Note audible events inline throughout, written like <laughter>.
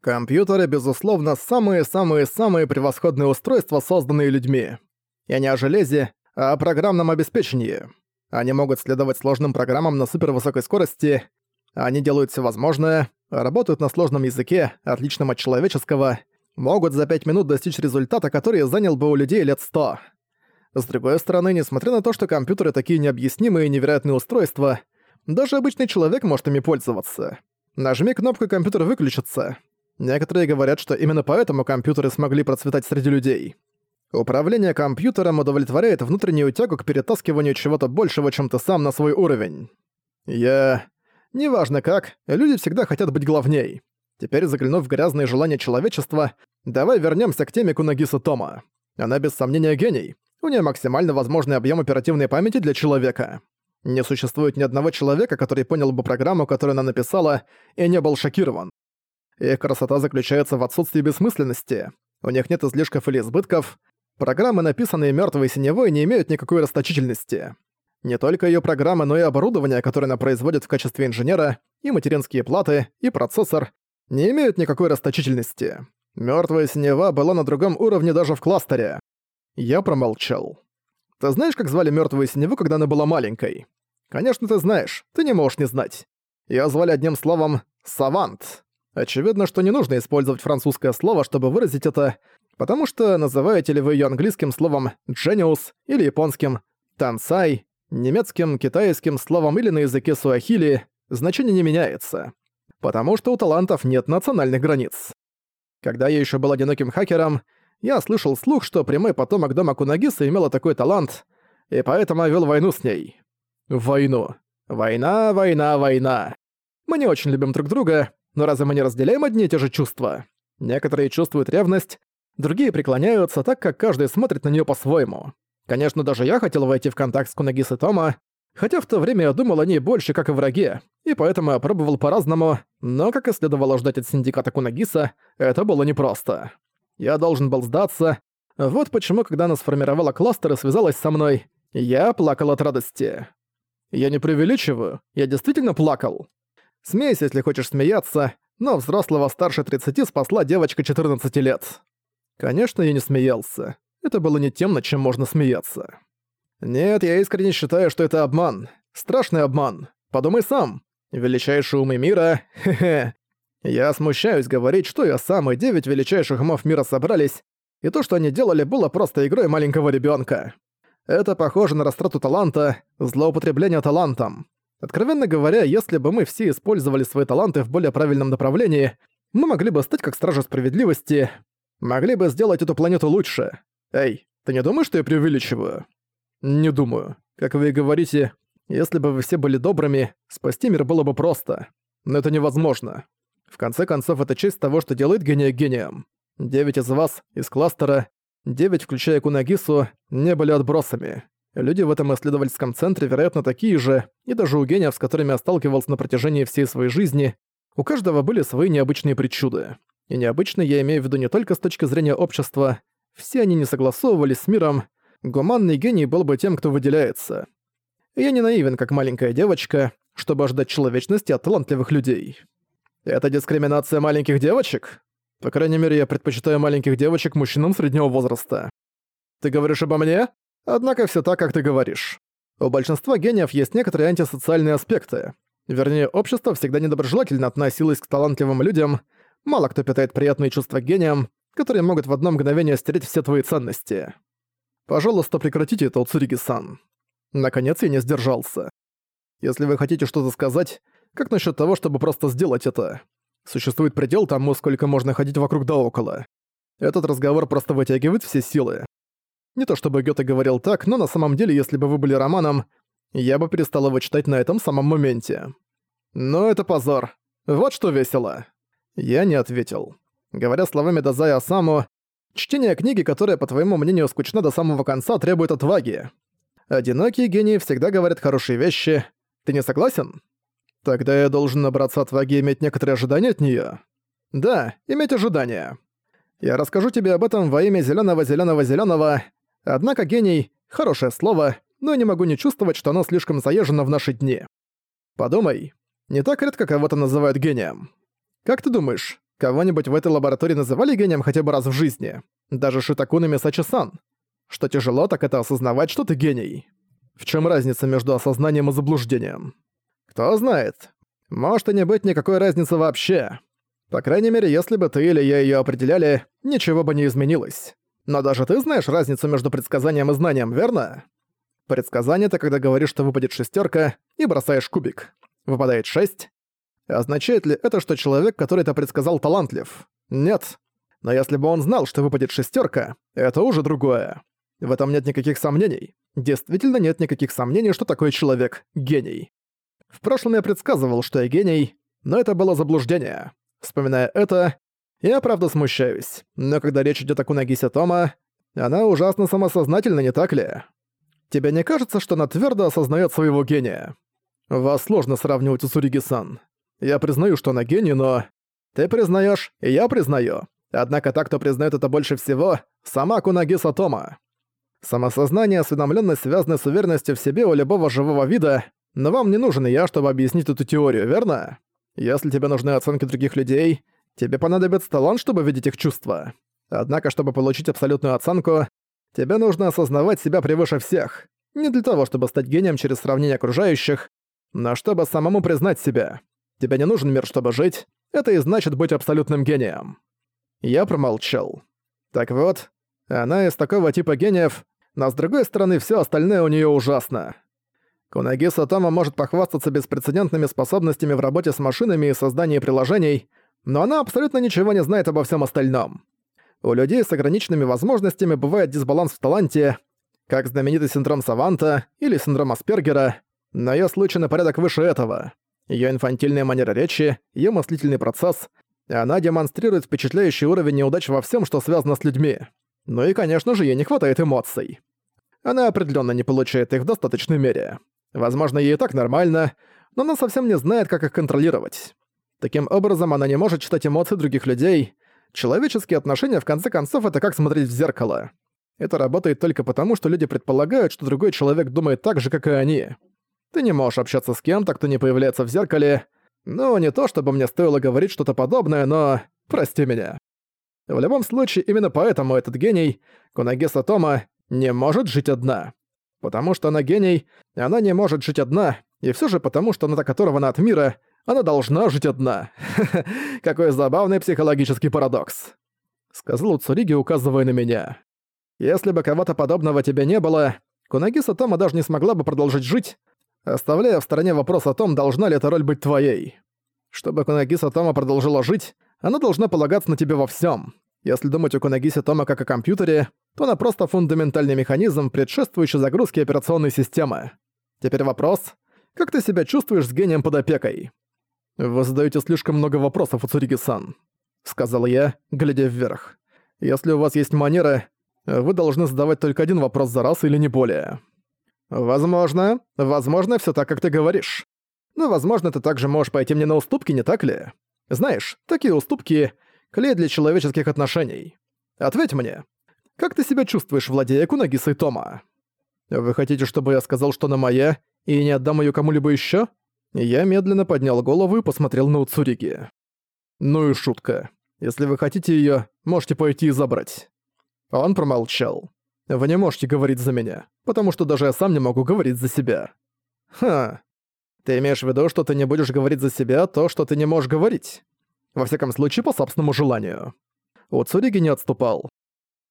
Компьютеры, безусловно, самые-самые-самые превосходные устройства, созданные людьми. Я не о железе, а о программном обеспечении. Они могут следовать сложным программам на супервысокой скорости, они делают все возможное, работают на сложном языке, отличном от человеческого, могут за пять минут достичь результата, который занял бы у людей лет сто. С другой стороны, несмотря на то, что компьютеры такие необъяснимые и невероятные устройства, даже обычный человек может ими пользоваться. Нажми кнопку, компьютер выключится. Некоторые говорят, что именно поэтому компьютеры смогли процветать среди людей. Управление компьютером удовлетворяет внутреннюю тягу к перетаскиванию чего-то большего, чем ты сам на свой уровень. Я... Неважно как, люди всегда хотят быть главней. Теперь, заглянув в грязные желания человечества, давай вернемся к теме Кунагиса Тома. Она без сомнения гений. У нее максимально возможный объем оперативной памяти для человека. Не существует ни одного человека, который понял бы программу, которую она написала, и не был шокирован. Их красота заключается в отсутствии бессмысленности. У них нет излишков или избытков. Программы, написанные мёртвой синевой, не имеют никакой расточительности. Не только её программы, но и оборудование, которое она производит в качестве инженера, и материнские платы, и процессор, не имеют никакой расточительности. Мёртвая синева была на другом уровне даже в кластере. Я промолчал. Ты знаешь, как звали мёртвую синеву, когда она была маленькой? Конечно, ты знаешь, ты не можешь не знать. Её звали одним словом «савант». Очевидно, что не нужно использовать французское слово, чтобы выразить это, потому что называете ли вы её английским словом «genius» или японским «тансай», немецким, китайским словом или на языке суахили, значение не меняется. Потому что у талантов нет национальных границ. Когда я ещё был одиноким хакером, я слышал слух, что прямой потомок дома Кунагиса имела такой талант, и поэтому вел войну с ней. Войну. Война, война, война. Мы не очень любим друг друга, но разве мы не разделяем одни и те же чувства? Некоторые чувствуют ревность, другие преклоняются, так как каждый смотрит на нее по-своему. Конечно, даже я хотел войти в контакт с Кунагис и Тома, хотя в то время я думал о ней больше как о враге, и поэтому я пробовал по-разному, но, как и следовало ждать от синдиката Кунагиса, это было непросто. Я должен был сдаться, вот почему, когда она сформировала кластер и связалась со мной, я плакал от радости. Я не преувеличиваю, я действительно плакал. Смейся, если хочешь смеяться, но взрослого старше 30 спасла девочка 14 лет. Конечно, я не смеялся. Это было не тем, над чем можно смеяться. Нет, я искренне считаю, что это обман. Страшный обман. Подумай сам. Величайшие умы мира... <laughs> Хе-хе. Я смущаюсь говорить, что я сам и девять величайших умов мира собрались, и то, что они делали, было просто игрой маленького ребенка. Это похоже на растрату таланта, злоупотребление талантом. Откровенно говоря, если бы мы все использовали свои таланты в более правильном направлении, мы могли бы стать как Стражи Справедливости, могли бы сделать эту планету лучше. Эй, ты не думаешь, что я преувеличиваю? Не думаю. Как вы и говорите, если бы вы все были добрыми, спасти мир было бы просто. Но это невозможно. В конце концов, это честь того, что делает гения гением. Девять из вас, из кластера, девять, включая Кунагису, не были отбросами. Люди в этом исследовательском центре, вероятно, такие же, и даже у гениев, с которыми я сталкивался на протяжении всей своей жизни, у каждого были свои необычные причуды. И необычно я имею в виду не только с точки зрения общества, все они не согласовывались с миром, гуманный гений был бы тем, кто выделяется. я не наивен, как маленькая девочка, чтобы ожидать человечности от талантливых людей. Это дискриминация маленьких девочек? По крайней мере, я предпочитаю маленьких девочек мужчинам среднего возраста. Ты говоришь обо мне? Однако все так, как ты говоришь. У большинства гениев есть некоторые антисоциальные аспекты. Вернее, общество всегда недоброжелательно относилось к талантливым людям, мало кто питает приятные чувства гениям, которые могут в одно мгновение стереть все твои ценности. Пожалуйста, прекратите это, Уцуриги-сан. Наконец я не сдержался. Если вы хотите что-то сказать, как насчет того, чтобы просто сделать это? Существует предел тому, сколько можно ходить вокруг да около. Этот разговор просто вытягивает все силы. Не то чтобы Гёте говорил так, но на самом деле, если бы вы были романом, я бы перестал его читать на этом самом моменте. Но это позор. Вот что весело. Я не ответил. Говоря словами Дазая Асаму, чтение книги, которая, по твоему мнению, скучна до самого конца, требует отваги. Одинокие гении всегда говорят хорошие вещи. Ты не согласен? Тогда я должен набраться отваги и иметь некоторые ожидания от неё. Да, иметь ожидания. Я расскажу тебе об этом во имя зелёного зелёного зелёного Однако гений — хорошее слово, но не могу не чувствовать, что оно слишком заезжено в наши дни. Подумай, не так редко кого-то называют гением. Как ты думаешь, Кого-нибудь в этой лаборатории называли гением хотя бы раз в жизни? Даже Шитакуна Мисачи-сан. Что тяжело, так это осознавать, что ты гений. В чем разница между осознанием и заблуждением? Кто знает. Может и не быть никакой разницы вообще. По крайней мере, если бы ты или я ее определяли, ничего бы не изменилось. Но даже ты знаешь разницу между предсказанием и знанием, верно? Предсказание — это когда говоришь, что выпадет шестерка, и бросаешь кубик. Выпадает шесть. Означает ли это, что человек, который это предсказал, талантлив? Нет. Но если бы он знал, что выпадет шестерка, это уже другое. В этом нет никаких сомнений. Действительно нет никаких сомнений, что такой человек — гений. В прошлом я предсказывал, что я гений, но это было заблуждение. Вспоминая это, я правда смущаюсь. Но когда речь идет о Кунагисе Тома, она ужасно самосознательна, не так ли? Тебе не кажется, что она твердо осознает своего гения? Вас сложно сравнивать с Уриги-сан. Я признаю, что она гений, но... Ты признаешь, и я признаю. Однако так, кто признает это больше всего, сама Кунагиса Тома. Самосознание, осведомленность связаны с уверенностью в себе у любого живого вида, но вам не нужен я, чтобы объяснить эту теорию, верно? Если тебе нужны оценки других людей, тебе понадобится талант, чтобы видеть их чувства. Однако, чтобы получить абсолютную оценку, тебе нужно осознавать себя превыше всех. Не для того, чтобы стать гением через сравнение окружающих, но чтобы самому признать себя. Тебе не нужен мир, чтобы жить. Это и значит быть абсолютным гением. Я промолчал. Так вот, она из такого типа гениев, но с другой стороны, все остальное у нее ужасно. Кунаги Сатама может похвастаться беспрецедентными способностями в работе с машинами и создании приложений, но она абсолютно ничего не знает обо всем остальном. У людей с ограниченными возможностями бывает дисбаланс в таланте, как знаменитый синдром Саванта или синдром Аспергера, но её случай на порядок выше этого. Её инфантильная манера речи, её мыслительный процесс, она демонстрирует впечатляющий уровень неудач во всем, что связано с людьми. Ну и, конечно же, ей не хватает эмоций. Она определенно не получает их в достаточной мере. Возможно, ей и так нормально, но она совсем не знает, как их контролировать. Таким образом, она не может читать эмоции других людей. Человеческие отношения, в конце концов, это как смотреть в зеркало. Это работает только потому, что люди предполагают, что другой человек думает так же, как и они. Ты не можешь общаться с кем-то, кто не появляется в зеркале. Ну, не то чтобы мне стоило говорить что-то подобное, но... Прости меня. В любом случае, именно поэтому этот гений, Кунагеса Тома, не может жить одна. Потому что она гений, она не может жить одна, и все же потому, что она так оторвана от мира, она должна жить одна. <laughs> Какой забавный психологический парадокс. Сказал Уцуриги, указывая на меня. Если бы кого-то подобного тебе не было, Кунагиса Тома даже не смогла бы продолжить жить, оставляя в стороне вопрос о том, должна ли эта роль быть твоей. Чтобы Кунагиса Тома продолжила жить, она должна полагаться на тебя во всем. Если думать о Кунагисе Тома как о компьютере, то она просто фундаментальный механизм, предшествующий загрузке операционной системы. Теперь вопрос, как ты себя чувствуешь с гением под опекой? Вы задаете слишком много вопросов, Уцуриги-сан, сказал я, глядя вверх. Если у вас есть манеры, вы должны задавать только один вопрос за раз или не более. Возможно, возможно, все так, как ты говоришь. Но, возможно, ты также можешь пойти мне на уступки, не так ли? Знаешь, такие уступки — клей для человеческих отношений. Ответь мне, как ты себя чувствуешь, владея Кунагисой Тома? Вы хотите, чтобы я сказал, что она моя, и не отдам ее кому-либо еще? Я медленно поднял голову и посмотрел на Уцуриги. Ну и шутка. Если вы хотите ее, можете пойти и забрать. Он промолчал. Вы не можете говорить за меня, потому что даже я сам не могу говорить за себя. Ха. Ты имеешь в виду, что ты не будешь говорить за себя то, что ты не можешь говорить? Во всяком случае, по собственному желанию. Уцуриги не отступал.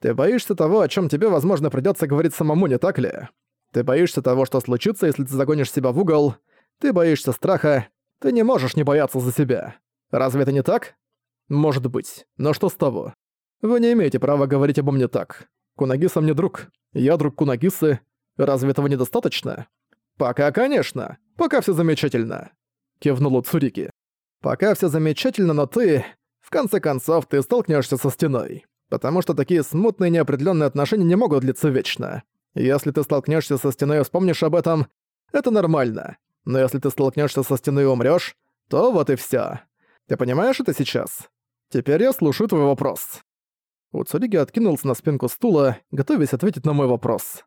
Ты боишься того, о чем тебе, возможно, придется говорить самому, не так ли? Ты боишься того, что случится, если ты загонишь себя в угол. Ты боишься страха. Ты не можешь не бояться за себя. Разве это не так? Может быть. Но что с того? Вы не имеете права говорить обо мне так. Кунагиса мне друг. Я друг Кунагисы. Разве этого недостаточно? Пока, конечно. Пока все замечательно. Кивнул Цурики. Пока все замечательно, но ты... В конце концов, ты столкнешься со стеной. Потому что такие смутные неопределенные отношения не могут длиться вечно. Если ты столкнешься со стеной и вспомнишь об этом, это нормально. Но если ты столкнешься со стеной и умрёшь, то вот и всё. Ты понимаешь это сейчас? Теперь я слушаю твой вопрос. Уцуриги откинулся на спинку стула, готовясь ответить на мой вопрос.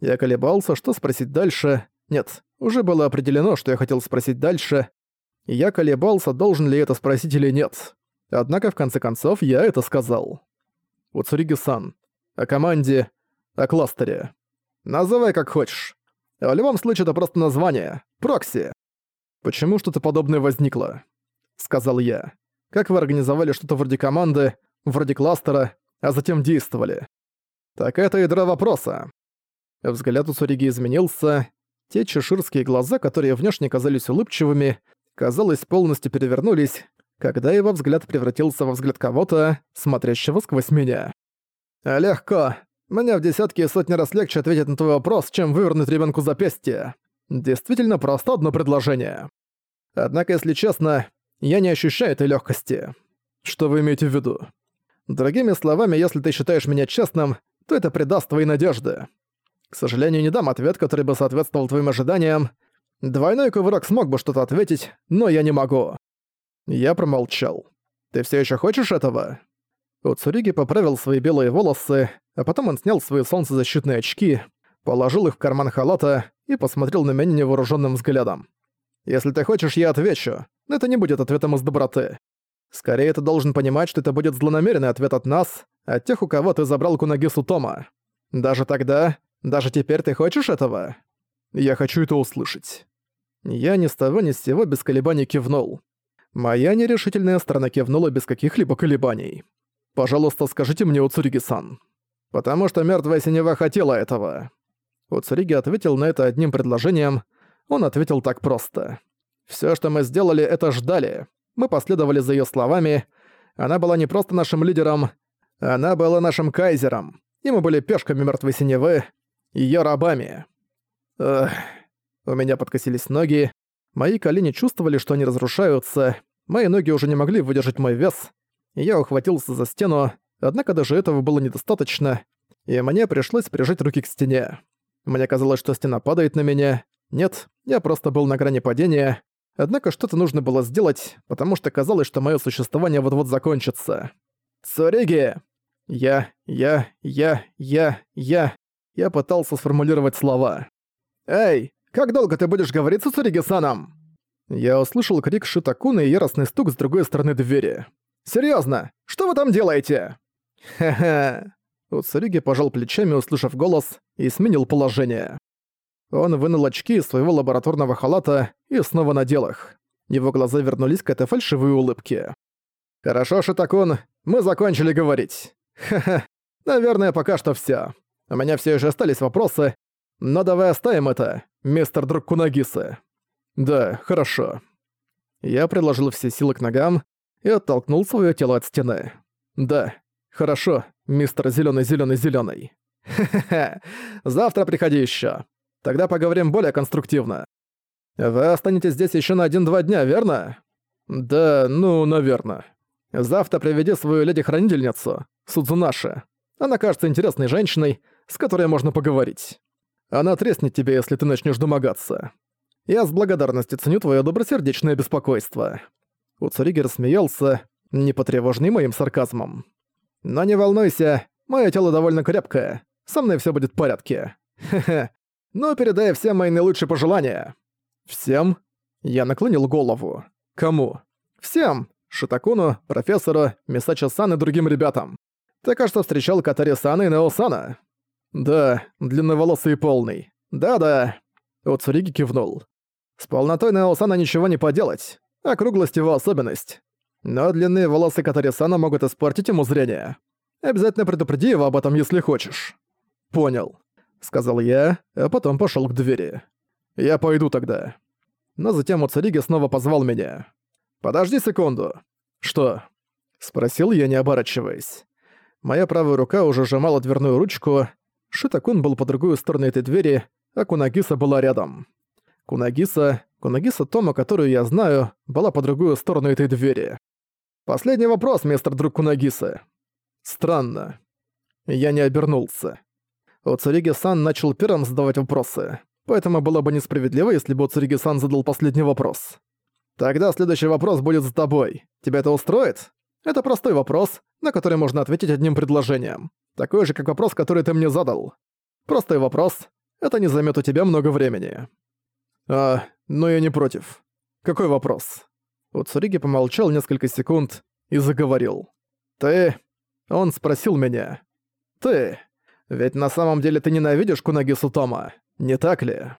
Я колебался, что спросить дальше. Нет, уже было определено, что я хотел спросить дальше. я колебался, должен ли это спросить или нет. Однако, в конце концов, я это сказал. Уцуриги-сан. О команде. О кластере. Называй как хочешь. В любом случае, это просто название. Прокси. Почему что-то подобное возникло? Сказал я. Как вы организовали что-то вроде команды, вроде кластера, а затем действовали? Так это ядро вопроса. Взгляд у Суриги изменился. Те чеширские глаза, которые внешне казались улыбчивыми, казалось, полностью перевернулись, когда его взгляд превратился во взгляд кого-то, смотрящего сквозь меня. «Легко. Мне в десятки и сотни раз легче ответить на твой вопрос, чем вывернуть ребенку запястье. Действительно просто одно предложение. Однако, если честно, я не ощущаю этой легкости. Что вы имеете в виду? Другими словами, если ты считаешь меня честным, то это придаст твои надежды. К сожалению, не дам ответ, который бы соответствовал твоим ожиданиям. Двойной кувырок смог бы что-то ответить, но я не могу. Я промолчал. Ты все еще хочешь этого? Уцуриги поправил свои белые волосы, а потом он снял свои солнцезащитные очки, положил их в карман халата и посмотрел на меня невооруженным взглядом. «Если ты хочешь, я отвечу, но это не будет ответом из доброты. Скорее, ты должен понимать, что это будет злонамеренный ответ от нас, от тех, у кого ты забрал Кунагису Тома. Даже тогда, даже теперь ты хочешь этого? Я хочу это услышать». Я ни с того ни с сего без колебаний кивнул. Моя нерешительная сторона кивнула без каких-либо колебаний. «Пожалуйста, скажите мне, Уцуриги-сан». «Потому что мертвая синева хотела этого». Уцуриги ответил на это одним предложением. Он ответил так просто. Все, что мы сделали, это ждали. Мы последовали за ее словами. Она была не просто нашим лидером, она была нашим кайзером. И мы были пешками мертвой синевы, ее рабами. Эх, у меня подкосились ноги. Мои колени чувствовали, что они разрушаются. Мои ноги уже не могли выдержать мой вес. Я ухватился за стену, однако даже этого было недостаточно, и мне пришлось прижать руки к стене. Мне казалось, что стена падает на меня. Нет, я просто был на грани падения. Однако что-то нужно было сделать, потому что казалось, что мое существование вот-вот закончится. «Цуриги!» Я, я, я, я, я. Я пытался сформулировать слова. «Эй, как долго ты будешь говорить с Цуриги-саном?» Я услышал крик Шитакуна и яростный стук с другой стороны двери. «Серьёзно? Что вы там делаете?» «Ха-ха». Уцуриги пожал плечами, услышав голос, и сменил положение. Он вынул очки из своего лабораторного халата и снова надел их. Его глаза вернулись к этой фальшивой улыбке. «Хорошо, Шитакун, мы закончили говорить. Ха-ха, наверное, пока что всё. У меня все еще остались вопросы, но давай оставим это, мистер друг Кунагисы». «Да, хорошо». Я приложил все силы к ногам и оттолкнул свое тело от стены. «Да, хорошо, мистер зеленый зеленый зеленый «Хе-хе-хе, завтра приходи еще. Тогда поговорим более конструктивно. Вы останетесь здесь еще на один-два дня, верно? Да, ну, наверное. Завтра приведи свою леди-хранительницу, Судзунаши. Она кажется интересной женщиной, с которой можно поговорить. Она треснет тебе, если ты начнешь домогаться. Я с благодарностью ценю твое добросердечное беспокойство». Уцуриги рассмеялся, не потревоженный моим сарказмом. «Но не волнуйся, мое тело довольно крепкое, со мной все будет в порядке. Хе-хе, ну, передай всем мои наилучшие пожелания». «Всем?» Я наклонил голову. «Кому?» «Всем! Шитакуну, профессору, Мисачо-сан и другим ребятам. Ты, кажется, встречал Катари-сана и Нео-сана?» «Да, длинноволосый и полный. Да-да». Уцуриги кивнул. «С полнотой Нео-сана ничего не поделать. Округлость его особенность. Но длинные волосы Катари-сана могут испортить ему зрение. Обязательно предупреди его об этом, если хочешь». «Понял сказал я, а потом пошел к двери. «Я пойду тогда». Но затем Уцариги снова позвал меня. «Подожди секунду». «Что?» — спросил я, не оборачиваясь. Моя правая рука уже сжимала дверную ручку. Шитакун был по другую сторону этой двери, а Кунагиса была рядом. Кунагиса, Кунагиса Тома, которую я знаю, была по другую сторону этой двери. «Последний вопрос, мистер друг Кунагисы». «Странно». Я не обернулся. Уцуриги-сан начал первым задавать вопросы, поэтому было бы несправедливо, если бы Уцуриги-сан задал последний вопрос. Тогда следующий вопрос будет за тобой. Тебя это устроит? Это простой вопрос, на который можно ответить одним предложением. Такой же, как вопрос, который ты мне задал. Простой вопрос. Это не займет у тебя много времени. А, ну я не против. Какой вопрос? Уцуриги помолчал несколько секунд, и заговорил. «Ты...» Он спросил меня. «Ты... Ведь на самом деле ты ненавидишь Кунаги Сутома, не так ли?»